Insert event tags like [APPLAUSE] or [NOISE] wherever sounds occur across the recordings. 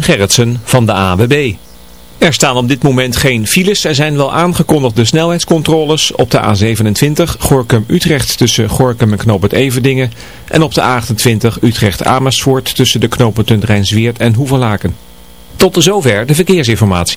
Gerritsen van de AWB. Er staan op dit moment geen files. Er zijn wel aangekondigde snelheidscontroles op de A27 Gorkum-Utrecht tussen Gorkum en Knoop Everdingen. En op de A28 Utrecht-Amersfoort tussen de knooppunten Rijnsweert en Hoevelaken. Tot zover de verkeersinformatie.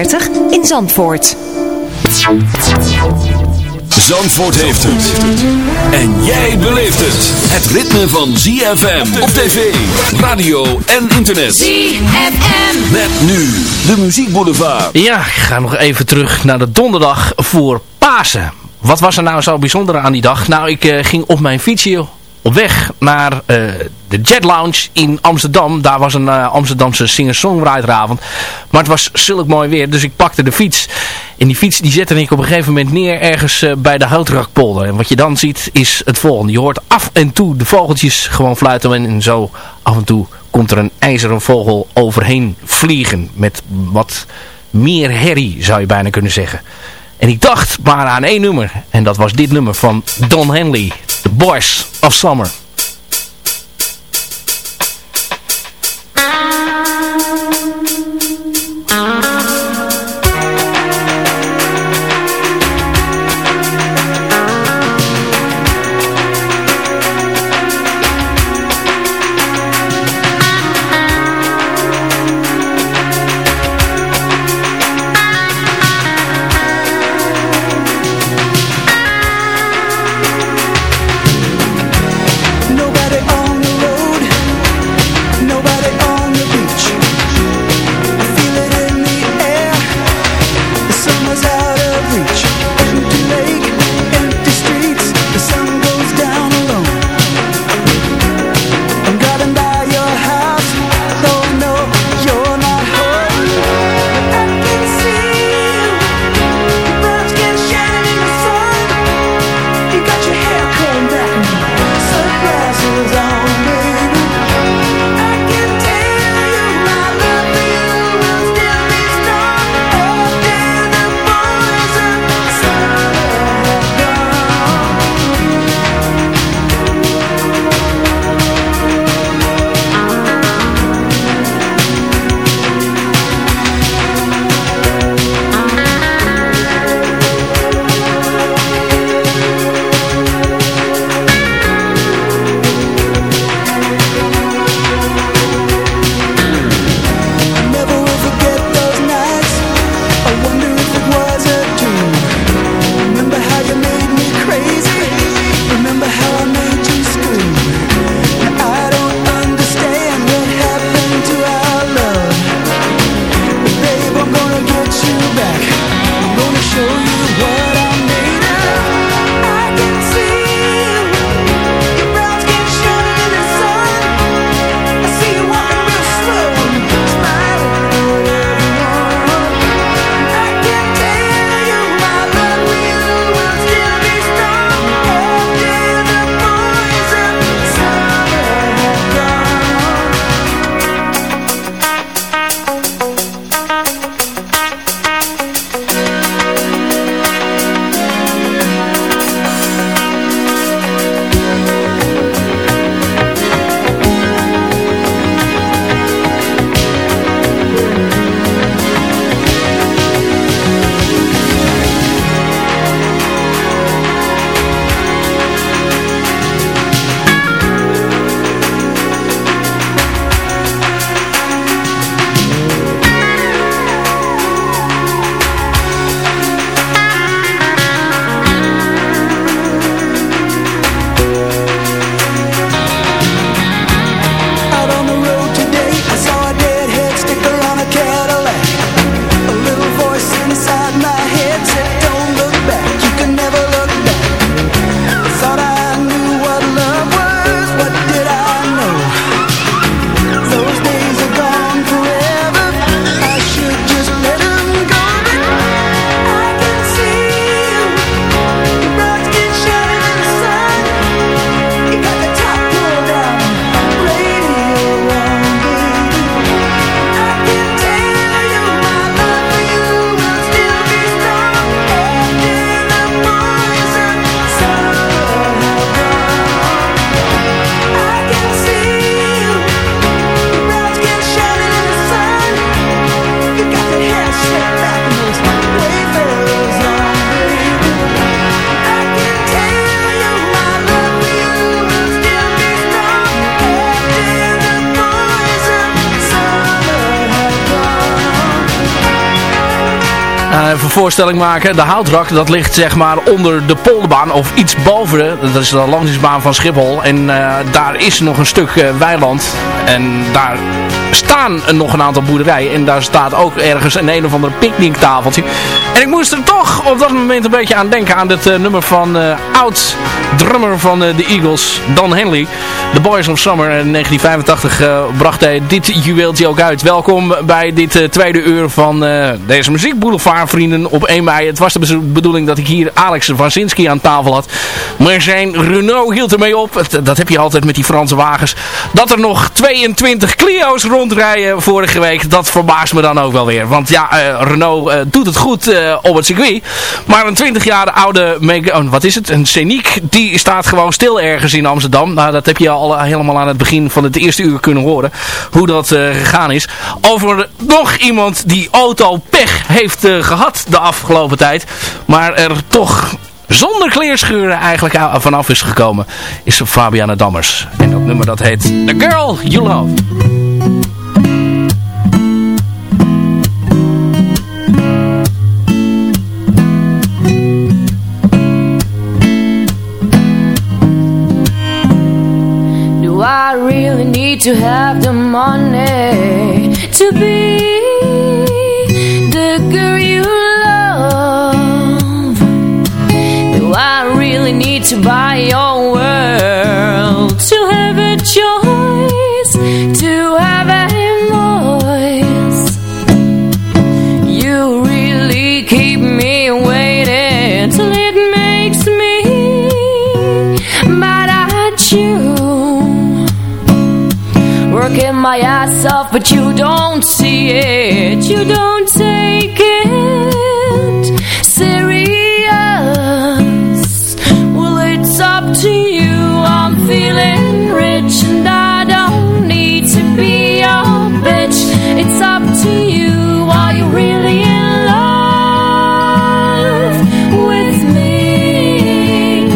in Zandvoort. Zandvoort heeft het. En jij beleeft het. Het ritme van ZFM op tv, radio en internet. ZFM. Met nu de muziekboulevard. Ja, ik ga nog even terug naar de donderdag voor Pasen. Wat was er nou zo bijzonder aan die dag? Nou, ik eh, ging op mijn fietsje op weg naar eh, de Jet Lounge in Amsterdam. Daar was een eh, Amsterdamse singer-songwriteravond. Maar het was zulk mooi weer, dus ik pakte de fiets. En die fiets die zette ik op een gegeven moment neer ergens eh, bij de Houtrakpolder. En wat je dan ziet is het volgende. Je hoort af en toe de vogeltjes gewoon fluiten. En, en zo af en toe komt er een ijzeren vogel overheen vliegen. Met wat meer herrie zou je bijna kunnen zeggen. En ik dacht maar aan één nummer. En dat was dit nummer van Don Henley. The Boys of Summer. Maken. De houtrak, dat ligt zeg maar onder de polderbaan of iets boven. Dat is de landingsbaan van Schiphol. En uh, daar is nog een stuk uh, weiland. En daar staan nog een aantal boerderijen. En daar staat ook ergens een een of ander picknicktafeltje. En ik moest er toch op dat moment een beetje aan denken. Aan dit nummer van oud drummer van de Eagles, Don Henley. The Boys of Summer in 1985 bracht hij dit juweeltje ook uit. Welkom bij dit tweede uur van deze Muziek Boulevard vrienden op 1 mei. Het was de bedoeling dat ik hier Alex Wazinski aan tafel had. Maar zijn Renault hield ermee op. Dat heb je altijd met die Franse wagens. Dat er nog 22 Clio's rondrijden vorige week. Dat verbaast me dan ook wel weer. Want ja, uh, Renault uh, doet het goed uh, op het circuit. Maar een 20 jaar oude, oh, wat is het? Een Scenic. Die staat gewoon stil ergens in Amsterdam. Nou, dat heb je al helemaal aan het begin van het eerste uur kunnen horen. Hoe dat gegaan is. Over nog iemand die auto pech heeft gehad de afgelopen tijd. Maar er toch zonder kleerscheuren eigenlijk vanaf is gekomen. Is Fabiana Dammers. En dat nummer dat heet The Girl You Love. I really need to have the money to be the girl you love? Do I really need to buy your world to have a choice, You don't take it serious. Well, it's up to you. I'm feeling rich, and I don't need to be your bitch. It's up to you. Are you really in love with me?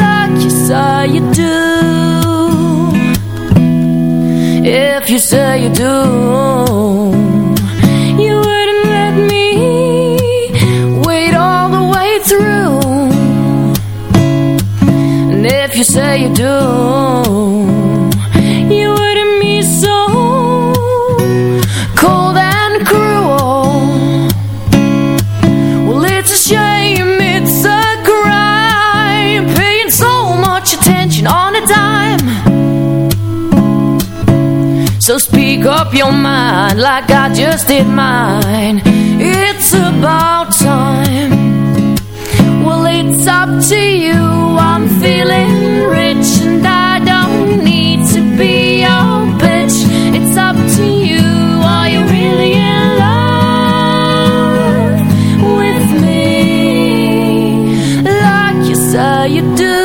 Like you say you do. If you say you do, you do, you wouldn't be so cold and cruel. Well, it's a shame, it's a crime, paying so much attention on a dime. So speak up your mind like I just did mine. It's about time. Well, it's up to you. I'm feeling rich you are you really in love with me like you saw you do.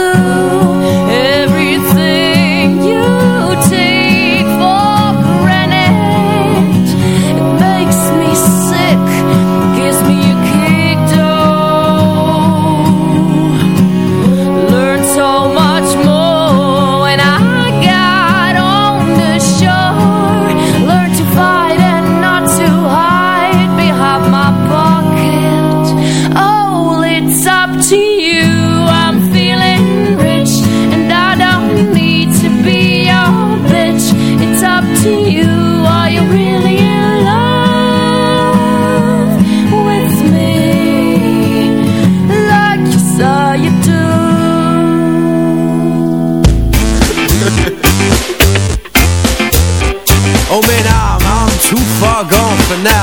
far gone for now.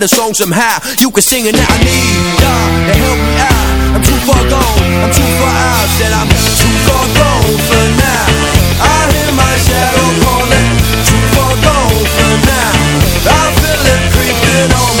write a song somehow, you can sing it now. I need God to help me out. I'm too far gone, I'm too far out Said I'm too far gone for now. I hear my shadow calling. Too far gone for now. I feel it creeping on me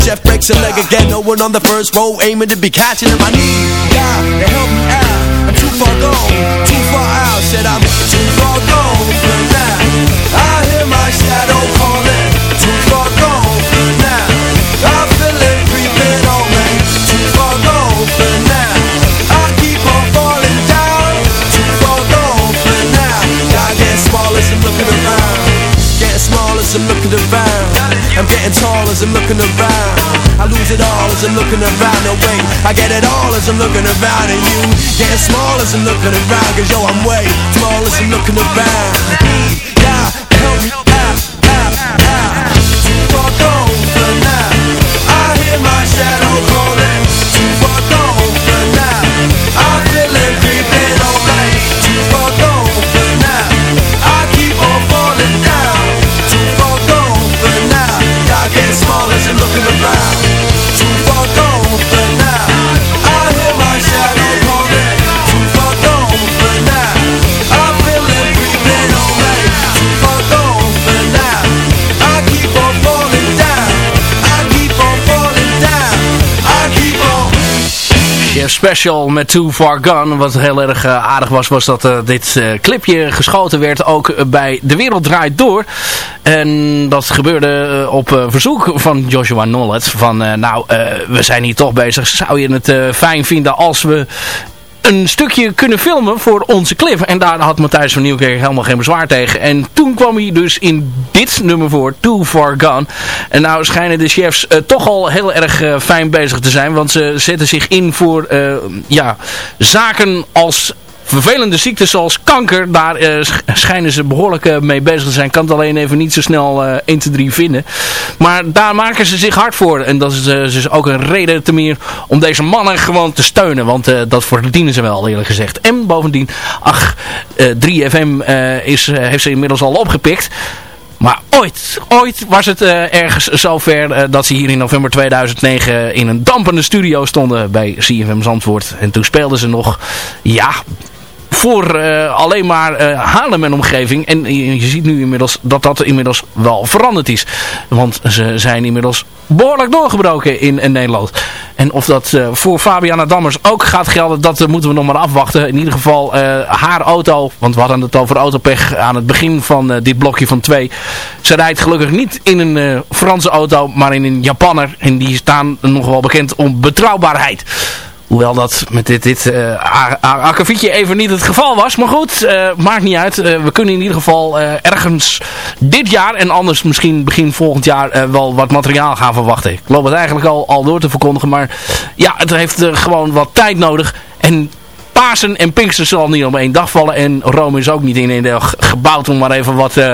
chef breaks a leg again. No one on the first row aiming to be catching him. I need God to help me out. I'm too far gone, too far out. Said I'm too far gone for now. I hear my shadow calling. Too far gone for now. I feel it creeping on me. Too far gone for now. I keep on falling down. Too far gone for now. God getting small as I'm looking around. Getting small as I'm looking around I'm getting tall as I'm looking around. I lose it all as I'm looking around. No wait, I get it all as I'm looking around And you. Getting small as I'm looking around Cause yo, I'm way small as I'm looking around Special met Too Far Gone. Wat heel erg eh, aardig was, was dat eh, dit eh, clipje geschoten werd ook bij De Wereld Draait Door. En dat gebeurde op verzoek van Joshua Nollet. Van, nou, we zijn hier toch bezig. Zou je het fijn vinden als we een stukje kunnen filmen voor onze clip. En daar had Matthijs van Nieuwkerk helemaal geen bezwaar tegen. En toen kwam hij dus in dit nummer voor, Too Far Gone. En nou schijnen de chefs eh, toch al heel erg eh, fijn bezig te zijn. Want ze zetten zich in voor eh, ja, zaken als vervelende ziektes zoals kanker, daar eh, sch- schijnen ze behoorlijk eh, mee bezig te zijn. Kan het alleen even niet zo snel eh 1, 2, 3 vinden. Maar daar maken ze zich hard voor. En dat is eh, dus ook een reden te meer om deze mannen gewoon te steunen. Want dat verdienen ze wel, eerlijk gezegd. En bovendien, ach, eh 3FM eh, is, heeft ze inmiddels al opgepikt. Maar ooit, ooit was het ergens zover dat ze hier in november 2009 in een dampende studio stonden bij CFM Zandvoort. En toen speelden ze nog, ja, voor eh, alleen maar eh Haarlem omgeving. En je, ziet nu inmiddels dat dat inmiddels wel veranderd is. Want ze zijn inmiddels behoorlijk doorgebroken in, Nederland. En of dat eh, voor Fabiana Dammers ook gaat gelden, dat moeten we nog maar afwachten. In ieder geval haar auto, want we hadden het over autopech aan het begin van dit blokje van twee. Ze rijdt gelukkig niet in een Franse auto, maar in een Japanner. En die staan nog wel bekend om betrouwbaarheid. Hoewel dat met dit, dit uh, akkefietje even niet het geval was. Maar goed, uh, maakt niet uit. Uh, we kunnen in ieder geval ergens dit jaar en anders misschien begin volgend jaar wel wat materiaal gaan verwachten. Ik loop het eigenlijk al, al door te verkondigen. Maar ja, het heeft gewoon wat tijd nodig. En Pasen en Pinkster zal niet op één dag vallen. En Rome is ook niet in één dag gebouwd om maar even wat uh,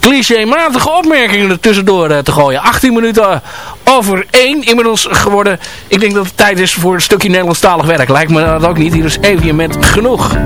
clichématige opmerkingen er tussendoor uh, te gooien. 18 minuten over één inmiddels geworden. Ik denk dat het tijd is voor een stukje Nederlandstalig werk. Lijkt me dat ook niet. Hier is even met genoeg.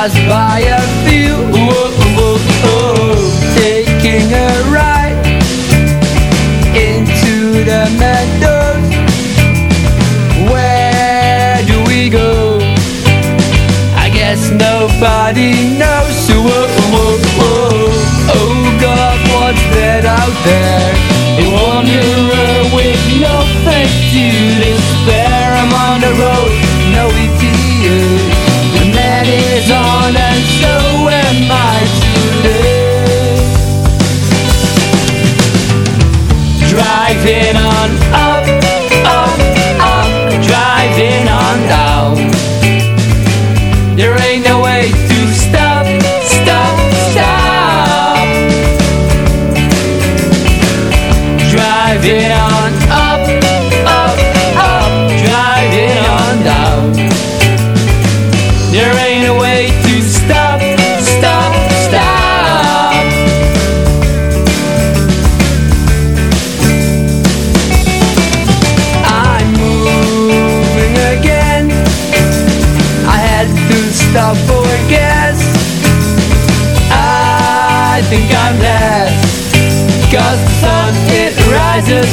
passed life in us.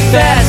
confess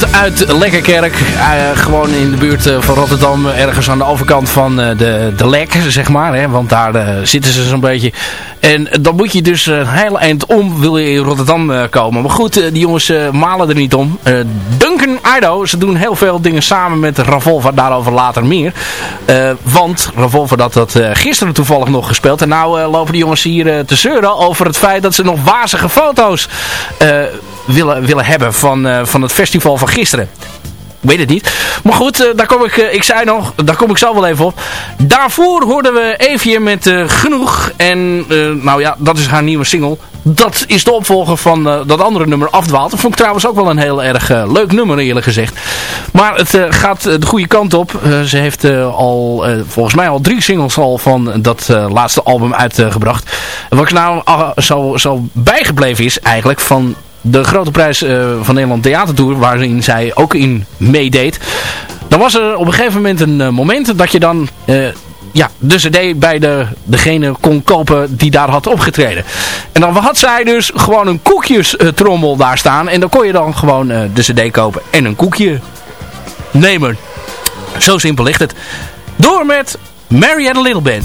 uit Lekkerkerk. eh, gewoon in de buurt eh, van Rotterdam. Ergens aan de overkant van eh, de, de Lek, zeg maar. Hè, want daar zitten ze zo'n beetje. En dan moet je dus een heel eind om, wil je in Rotterdam komen. Maar goed, die jongens malen er niet om. Duncan Ido, ze doen heel veel dingen samen met Ravolva. Daarover later meer. Want Ravolva dat dat gisteren toevallig nog gespeeld. En nou lopen die jongens hier te zeuren over het feit dat ze nog wazige foto's willen, willen hebben van, eh, van het festival van gisteren. Ik weet het niet. Maar goed, eh, daar kom ik, eh, ik zei nog, daar kom ik zo wel even op. Daarvoor hoorden we Evie met Genoeg. En nou ja, dat is haar nieuwe single. Dat is de opvolger van dat andere nummer Afdwaalt. Dat vond ik trouwens ook wel een heel erg leuk nummer eerlijk gezegd. Maar het gaat de goede kant op. Ze heeft al, volgens mij al drie singles al van dat laatste album uitgebracht. Wat ik nou ah, zo, zo bijgebleven is eigenlijk van de grote prijs eh, van Nederland Theatertour, waarin zij ook in meedeed. Dan was er op een gegeven moment een eh, moment dat je dan eh, ja, de cd bij de, degene kon kopen die daar had opgetreden. En dan had zij dus gewoon een koekjestrommel daar staan. En dan kon je dan gewoon de cd kopen en een koekje nemen. Zo simpel ligt het. Door met Mary Had a Little Band.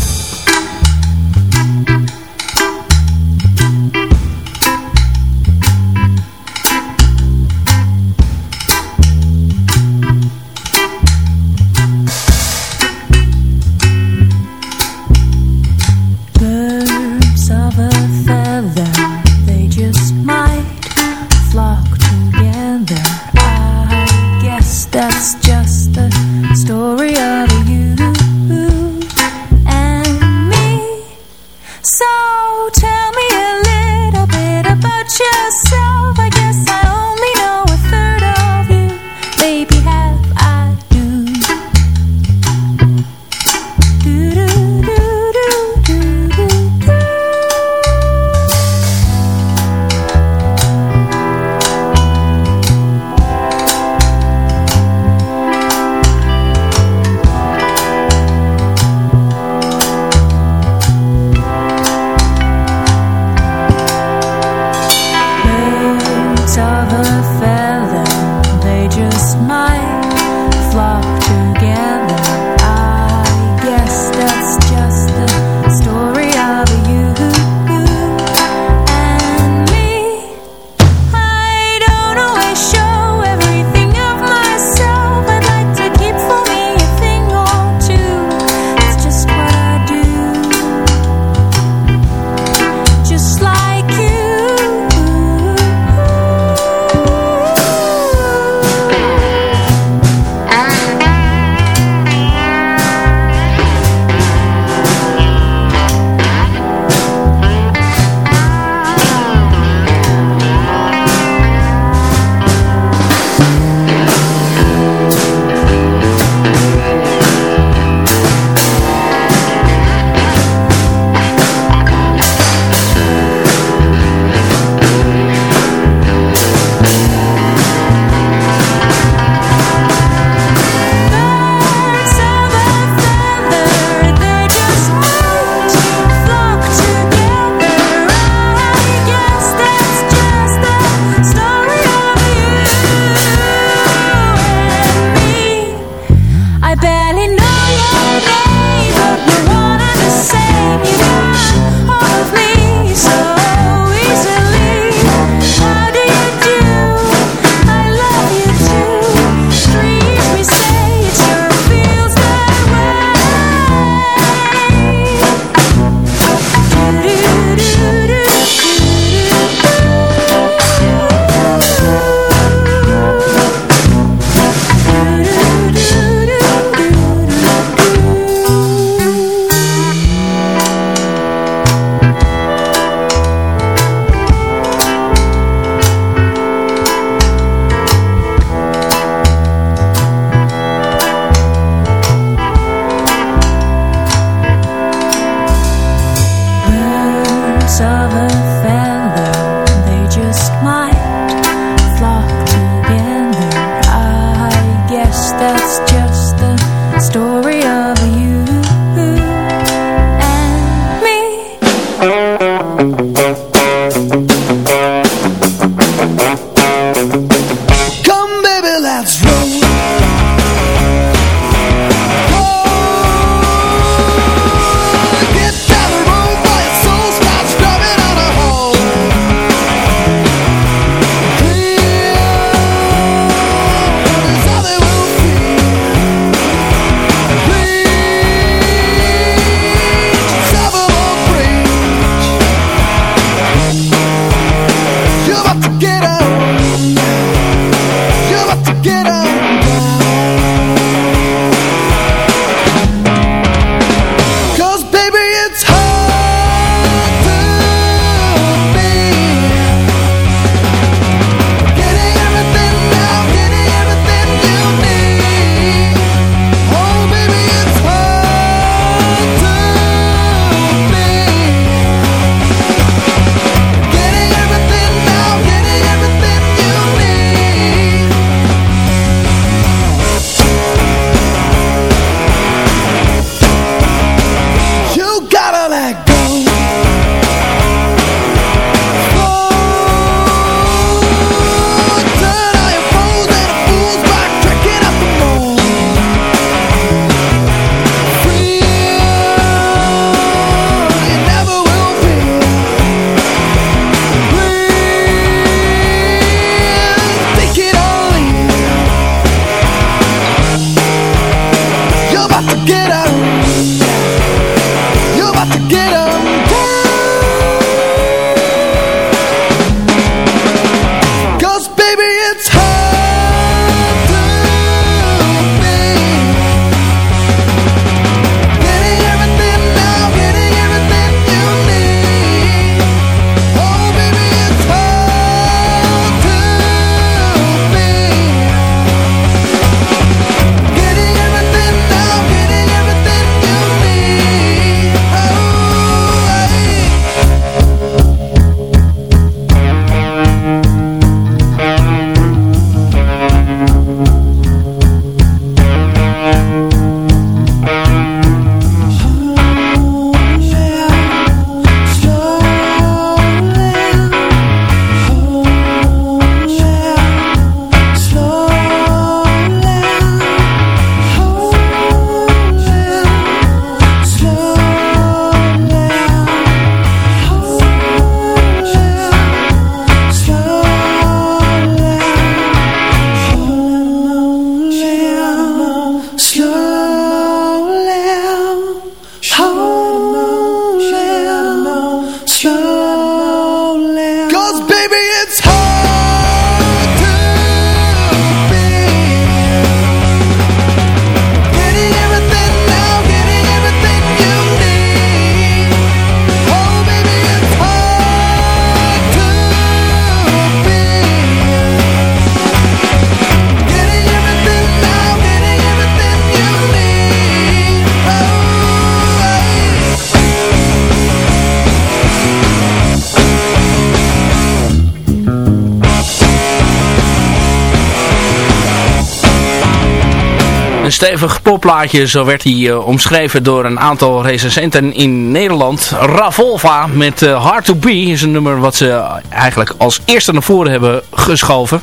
Popplaatje, zo werd hij eh, omschreven door een aantal recensenten in Nederland. Ravolva met eh, Hard to Be is een nummer wat ze eigenlijk als eerste naar voren hebben geschoven.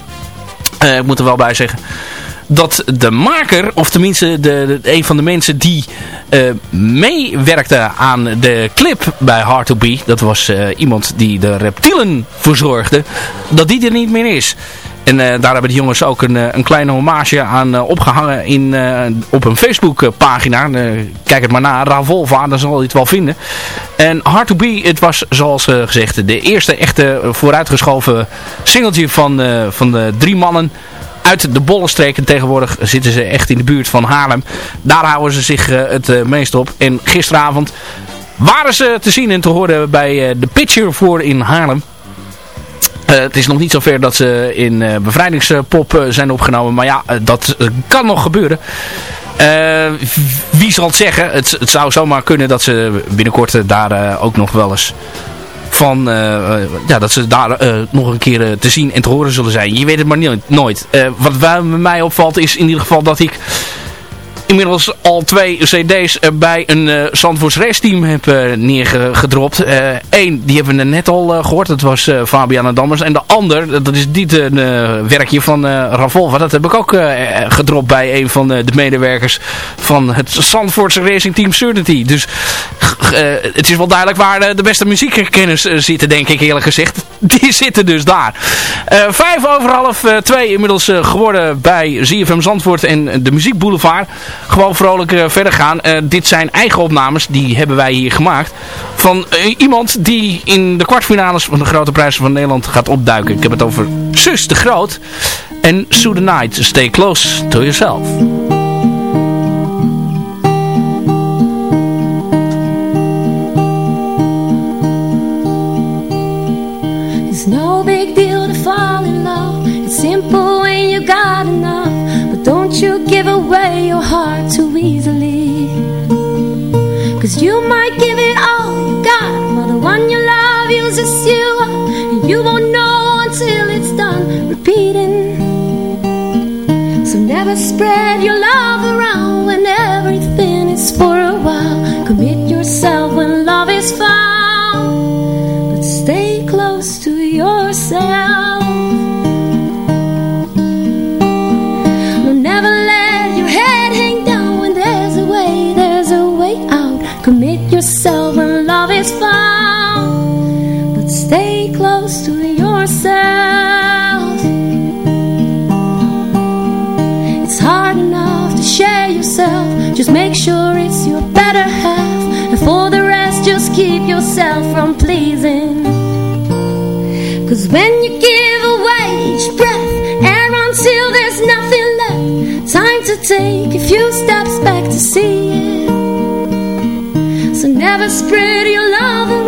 Eh, ik moet er wel bij zeggen dat de maker, of tenminste de, een van de mensen die meewerkte aan de clip bij Hard to Be, dat was iemand die de reptielen verzorgde, dat die er niet meer is. En eh, daar hebben de jongens ook een, eh, een kleine hommage aan eh, opgehangen in, op een Facebook pagina. Eh, kijk het maar na, Ravolva, dan zal je het wel vinden. En Hard to Be, het was zoals gezegd de eerste echte vooruitgeschoven singeltje van, van de drie mannen uit de bollenstreken. Tegenwoordig zitten ze echt in de buurt van Haarlem. Daar houden ze zich het meest op. En gisteravond waren ze te zien en te horen bij de Pitcher voor in Haarlem. Eh, het is nog niet zover dat ze in eh, bevrijdingspop eh, zijn opgenomen. Maar ja, dat kan nog gebeuren. Wie zal het zeggen? Het, het zou zomaar kunnen dat ze binnenkort daar ook nog wel eens van, ja, dat ze daar nog een keer te zien en te horen zullen zijn. Je weet het maar niet, nooit. wat bij mij opvalt is in ieder geval dat ik inmiddels al twee cd's eh, bij een uh, Zandvoorts team heb uh, neergedropt. Eén, die hebben we net al gehoord. Dat was Fabiana Dammers. En de ander, dat is dit een werkje van Ravolva. Dat heb ik ook gedropt bij een van de medewerkers van het Zandvoortse Racing Team Certainty. Dus het is wel duidelijk waar de beste muziekkennis zitten, denk ik eerlijk gezegd. [LAUGHS] Die zitten dus daar. vijf over half twee inmiddels geworden bij ZFM Zandvoort en de Muziek Boulevard gewoon vrolijk uh, verder gaan. Uh, dit zijn eigen opnames, die hebben wij hier gemaakt. Van uh, iemand die in de kwartfinales van de Grote Prijzen van Nederland gaat opduiken. Ik heb het over Sus de Groot. En Sue the Night, Stay Close to Yourself. It's no big deal to fall in love. It's simple when you got enough. You give away your heart too easily? Cause you might give it all you got While the one you love uses you. And you won't know until it's done repeating. So never spread your love around When everything is for a while. Commit yourself when love is found sure it's your better half. And for the rest just keep yourself from pleasing. Cause when you give away each breath Air until there's nothing left Time to take a few steps back to see it. So never spread your love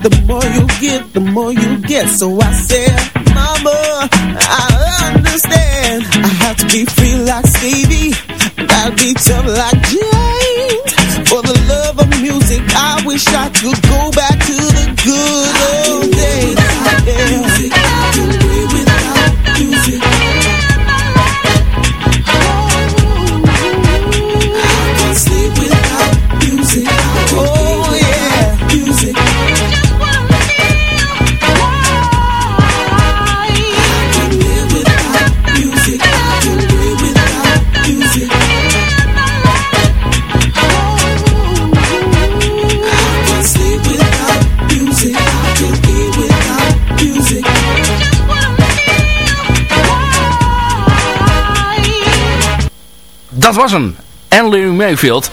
The more you give, the more you get. So I said, Mama, I understand. I have to be free like Stevie. I gotta be tough like James. For the love of music, I wish I could go Dat was hem. Larry Mayfield.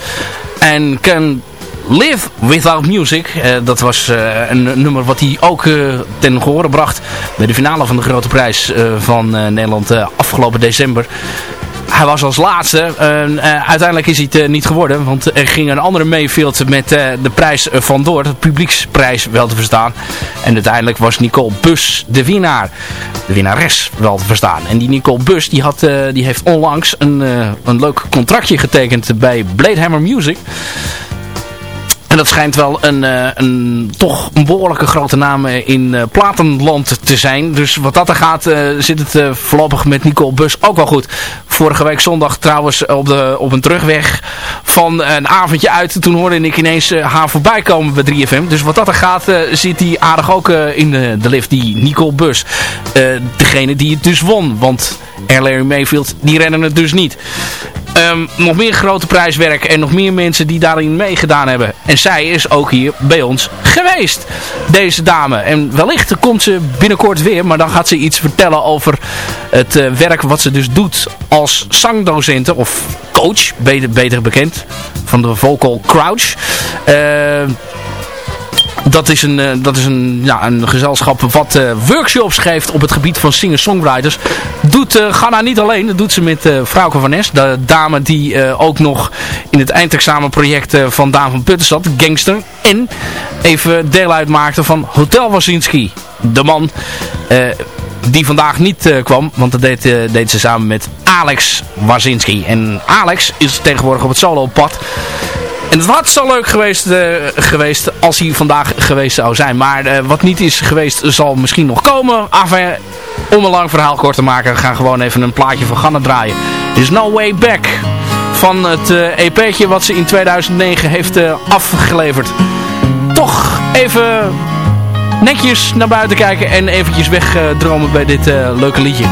En Can Live Without Music. Eh, dat was eh, een nummer wat hij ook eh, ten gehore bracht bij de finale van de Grote Prijs van Nederland afgelopen december. Hij was als laatste. Eh, eh, uiteindelijk is hij het eh, niet geworden. Want er ging een andere Mayfield met eh, de prijs vandoor. De publieksprijs wel te verstaan. En uiteindelijk was Nicole Bus de winnaar. De winnares wel te verstaan. En die Nicole Bus die had, die heeft onlangs een, een leuk contractje getekend bij Blade Hammer Music. En dat schijnt wel een, eh, een toch behoorlijke grote naam eh, in eh, platenland te zijn. Dus wat dat er gaat, zit het voorlopig met Nicole Bus ook wel goed. Vorige week zondag trouwens op, de, op een terugweg van een avondje uit. Toen hoorde ik ineens haar voorbij komen bij 3FM. Dus wat dat er gaat, zit die aardig ook in de, de lift, die Nicole Bus. Degene die het dus won. Want R. Larry Mayfield, die rennen het dus niet. Ehm, nog meer grote prijswerk en nog meer mensen die daarin meegedaan hebben. En zij is ook hier bij ons geweest, deze dame. En wellicht komt ze binnenkort weer, maar dan gaat ze iets vertellen over het eh, werk wat ze dus doet als zangdocenten of coach, beter, beter bekend, van de Vocal Crouch. Ehm, dat is een, eh, dat is een, ja, een gezelschap wat eh, workshops geeft op het gebied van singer-songwriters. Doet uh, Ganna niet alleen, dat doet ze met uh, Frauke van Nes. De dame die eh, ook nog in het eindexamenproject eh, van Daan van Putten zat, Gangster. En even deel uitmaakte van Hotel Wazinski. De man eh, die vandaag niet eh, kwam, want dat deed, eh, deed ze samen met Alex Wazinski. En Alex is tegenwoordig op het solo-pad. En het had zo leuk geweest, eh, geweest als hij vandaag geweest zou zijn. Maar eh, wat niet is geweest zal misschien nog komen. Enfin, om een lang verhaal kort te maken, we gaan gewoon even een plaatje van Ganna draaien. Is No Way Back van het eh, EP'tje wat ze in 2009 heeft afgeleverd. Toch even netjes naar buiten kijken en eventjes wegdromen bij dit leuke liedje.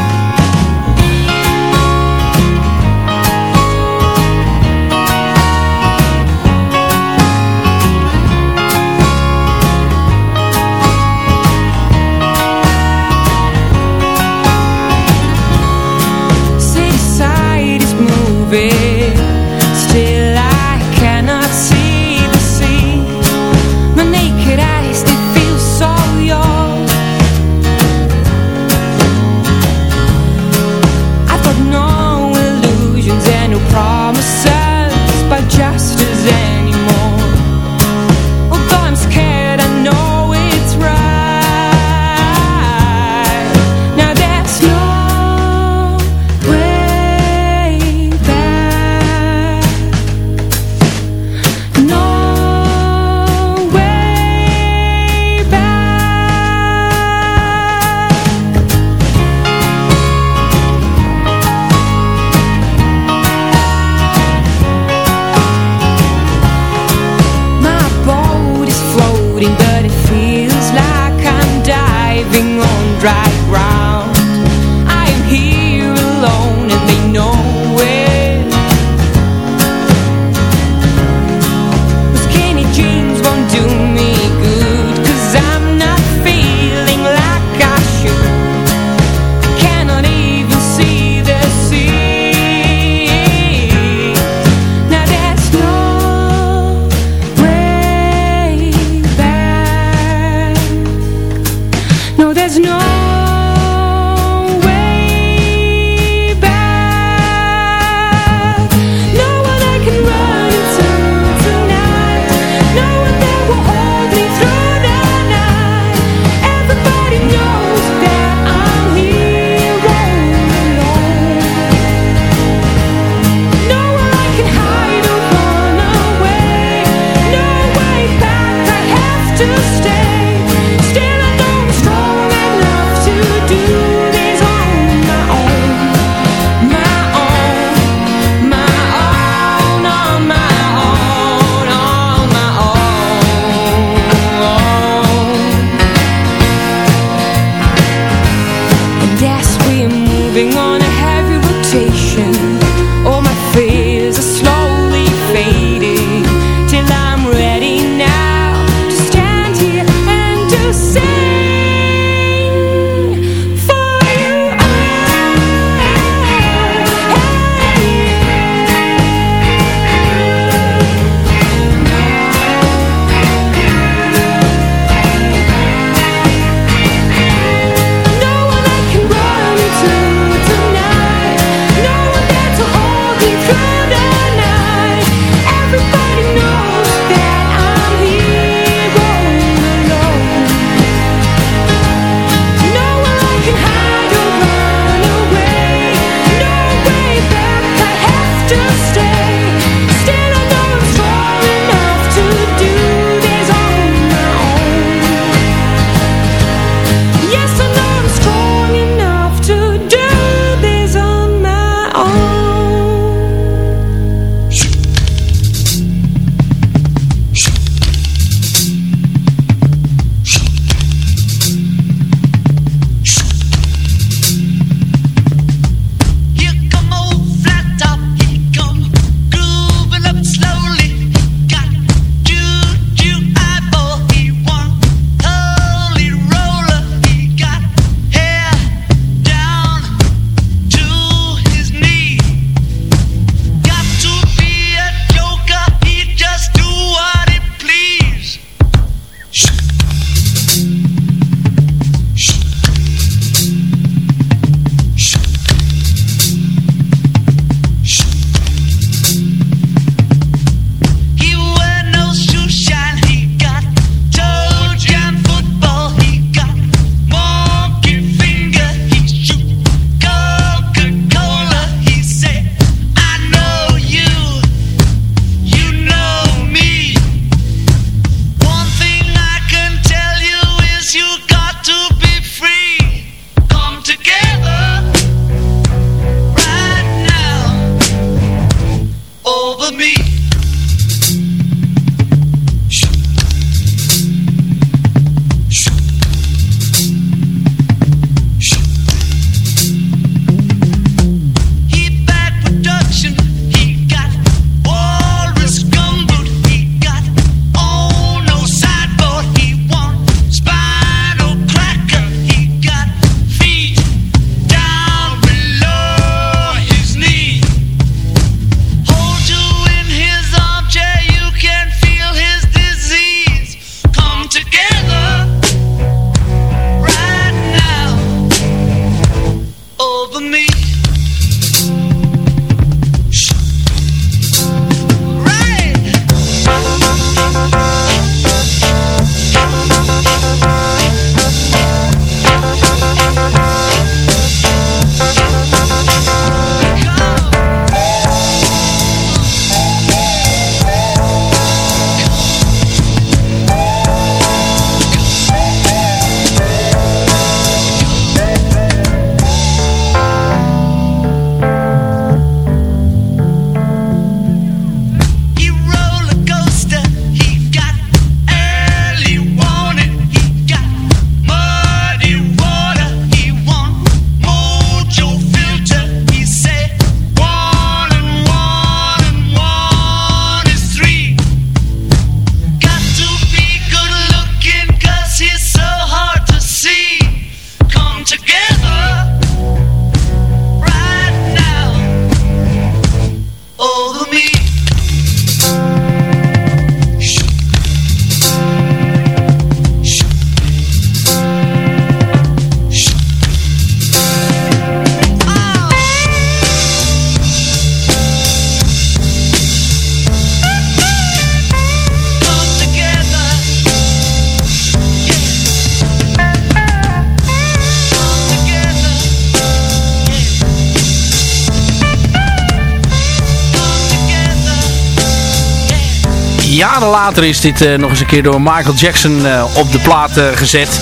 Later is dit uh, nog eens een keer door Michael Jackson uh, op de plaat uh, gezet.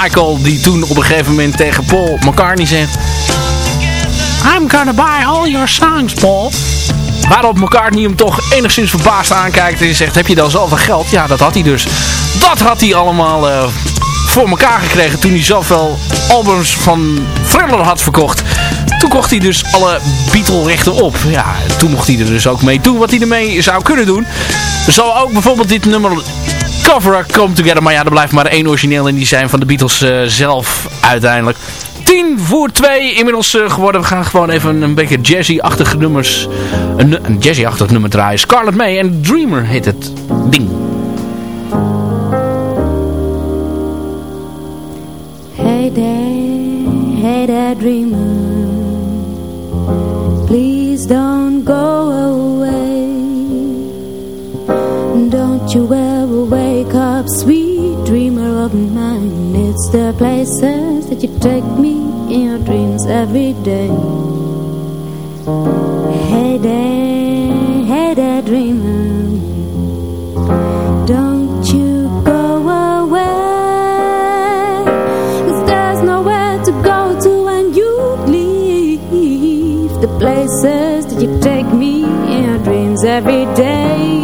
Michael die toen op een gegeven moment tegen Paul McCartney zegt... I'm gonna buy all your songs, Paul. Waarop McCartney hem toch enigszins verbaasd aankijkt en zegt... Heb je dan zoveel geld? Ja, dat had hij dus. Dat had hij allemaal voor elkaar gekregen toen hij zoveel albums van Thriller had verkocht. Toen kocht hij dus alle Beatle-rechten op. Ja, toen mocht hij er dus ook mee doen wat hij ermee zou kunnen doen. Zo ook bijvoorbeeld dit nummer Cover Come Together. Maar ja, er blijft maar één origineel in die zijn van de Beatles uh, zelf uiteindelijk. 10 voor 2 inmiddels uh, geworden. We gaan gewoon even een beetje jazzy-achtige nummers. Een, een jazzy-achtig nummer draaien. Scarlet May en Dreamer heet het ding. Hey there, you ever wake up, sweet dreamer of mine. It's the places that you take me in your dreams every day. Hey there, hey there dreamer. Don't you go away. There's nowhere to go to when you leave. The places that you take me in your dreams every day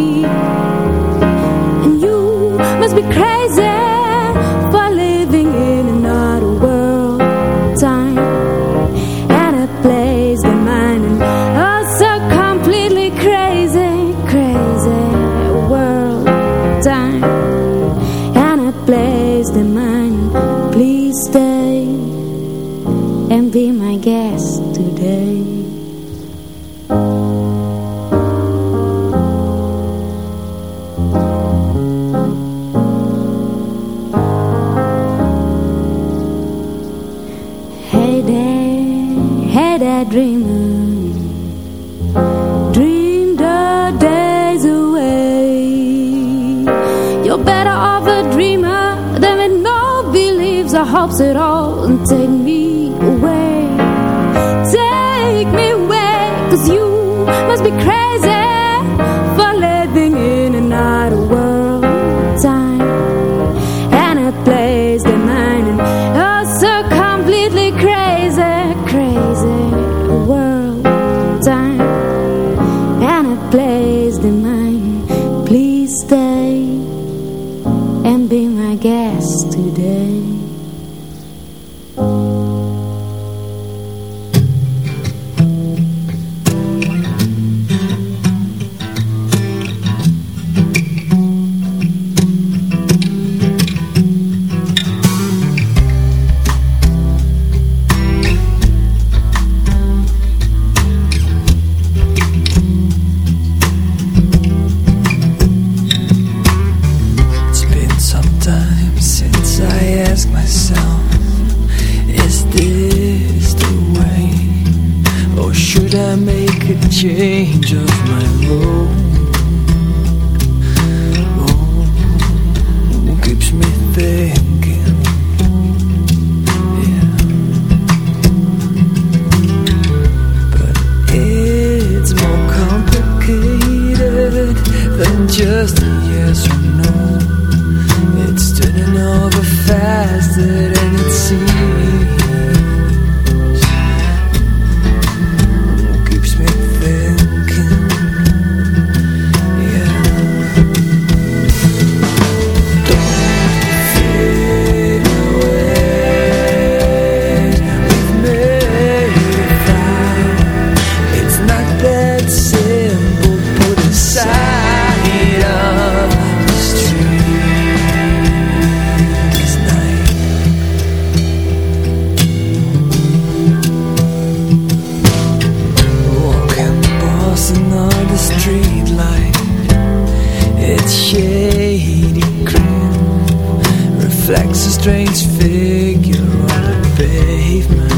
Reflects a strange figure on the pavement.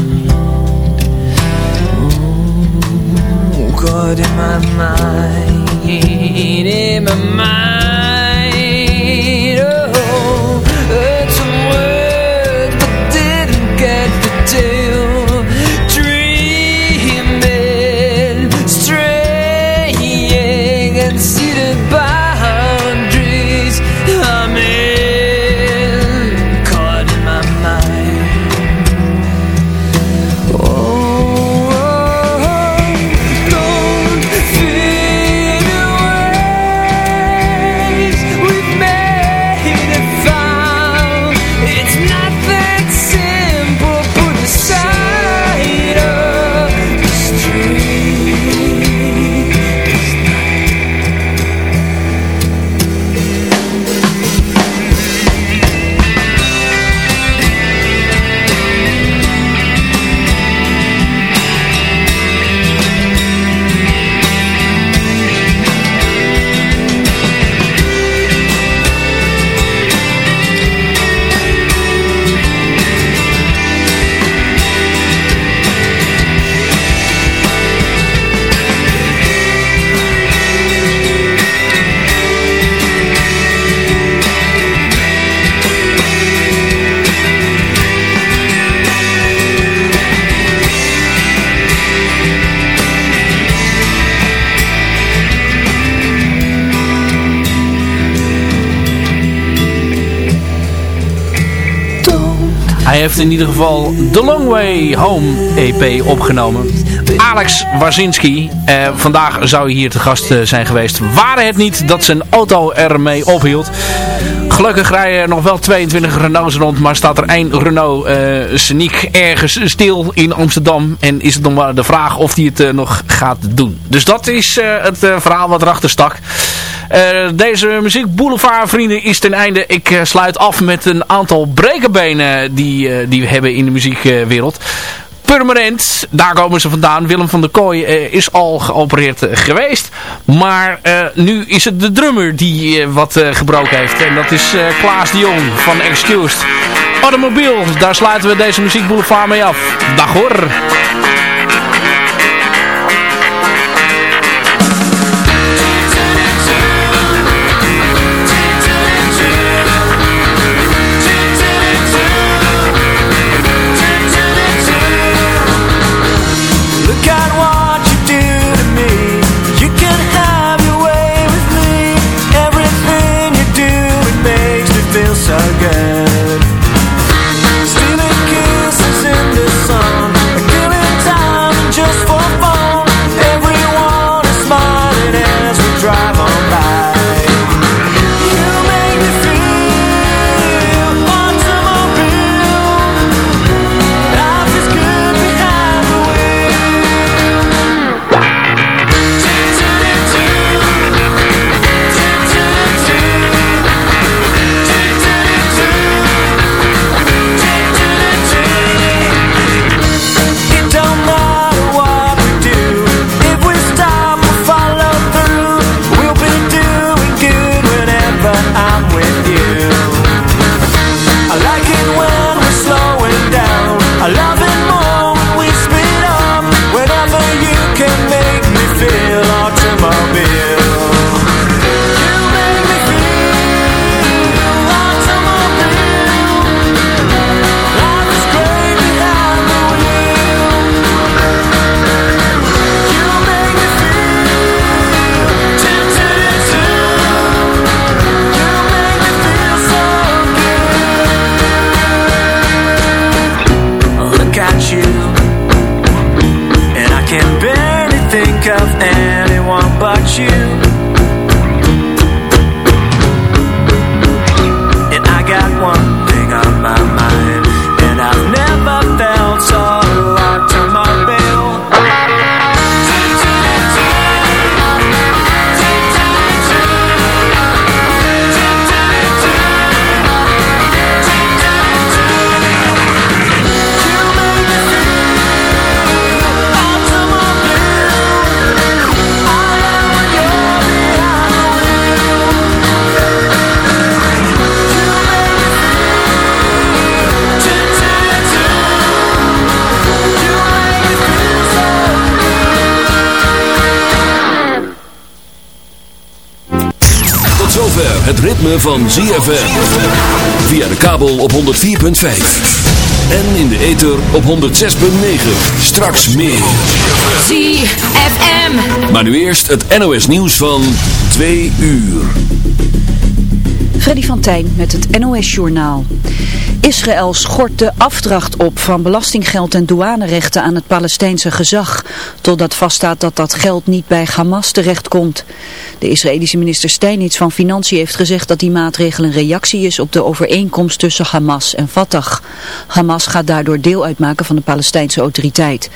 Ooh, caught in my mind, in my mind. In ieder geval The Long Way Home EP opgenomen. Alex Wazinski. Eh, vandaag zou hij hier te gast eh, zijn geweest. Waren het niet dat zijn auto ermee ophield. Gelukkig rijden er nog wel 22 Renaults rond. Maar staat er één Renault Scenic ergens stil in Amsterdam. En is het dan maar de vraag of hij het uh, nog gaat doen. Dus dat is uh, het verhaal wat erachter stak. Deze Muziek Boulevard vrienden is ten einde. Ik sluit af met een aantal brekenbenen die, die we hebben in de muziekwereld. Permanent, daar komen ze vandaan. Willem van der Kooi is al geopereerd geweest. Maar nu is het de drummer die wat gebroken heeft. En dat is Klaas de Jong van Excused. Automobiel, daar sluiten we deze muziekboulevard mee af. Dag hoor! Het ritme van ZFM. Via de kabel op 104.5. En in de ether op 106.9. Straks meer. ZFM. Maar nu eerst het NOS nieuws van 2 uur. Freddy van Tijn met het NOS Journaal. Israël schort de afdracht op van belastinggeld en douanerechten aan het Palestijnse gezag, totdat vaststaat dat dat geld niet bij Hamas terechtkomt. De Israëlische minister Steinitz van Financiën heeft gezegd dat die maatregel een reactie is op de overeenkomst tussen Hamas en Fatah. Hamas gaat daardoor deel uitmaken van de Palestijnse autoriteit.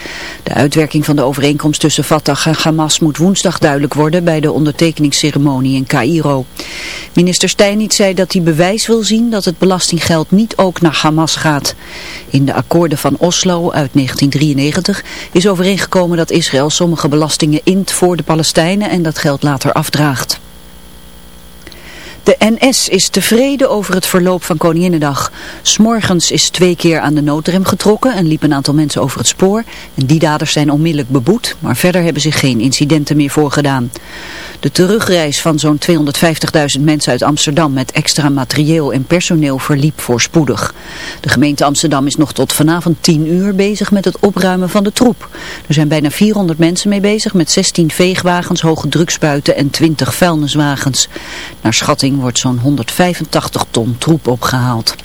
De uitwerking van de overeenkomst tussen Fatah en Hamas moet woensdag duidelijk worden bij de ondertekeningsceremonie in Cairo. Minister Steinitz zei dat hij bewijs wil zien dat het belastinggeld niet ook naar Hamas gaat. In de akkoorden van Oslo uit 1993 is overeengekomen dat Israël sommige belastingen int voor de Palestijnen en dat geld later afdraagt. De NS is tevreden over het verloop van Koninginnedag. S'morgens is twee keer aan de noodrem getrokken en liep een aantal mensen over het spoor. En die daders zijn onmiddellijk beboet, maar verder hebben zich geen incidenten meer voorgedaan. De terugreis van zo'n 250.000 mensen uit Amsterdam met extra materieel en personeel verliep voorspoedig. De gemeente Amsterdam is nog tot vanavond 10 uur bezig met het opruimen van de troep. Er zijn bijna 400 mensen mee bezig met 16 veegwagens, hoge drukspuiten en 20 vuilniswagens. Naar wordt zo'n 185 ton troep opgehaald.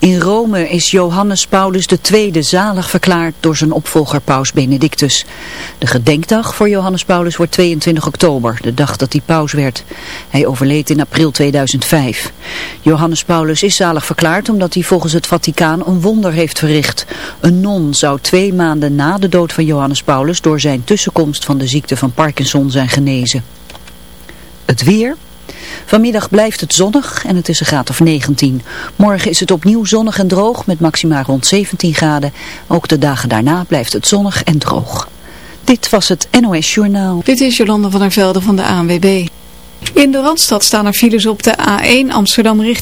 In Rome is Johannes Paulus II zalig verklaard door zijn opvolger paus Benedictus. De gedenkdag voor Johannes Paulus wordt 22 oktober, de dag dat hij paus werd. Hij overleed in april 2005. Johannes Paulus is zalig verklaard omdat hij volgens het Vaticaan een wonder heeft verricht. Een non zou twee maanden na de dood van Johannes Paulus door zijn tussenkomst van de ziekte van Parkinson zijn genezen. Het weer... Vanmiddag blijft het zonnig en het is een graad of 19. Morgen is het opnieuw zonnig en droog met maxima rond 17 graden. Ook de dagen daarna blijft het zonnig en droog. Dit was het NOS Journaal. Dit is Jolanda van der Velde van de ANWB. In de Randstad staan er files op de A1 Amsterdam richting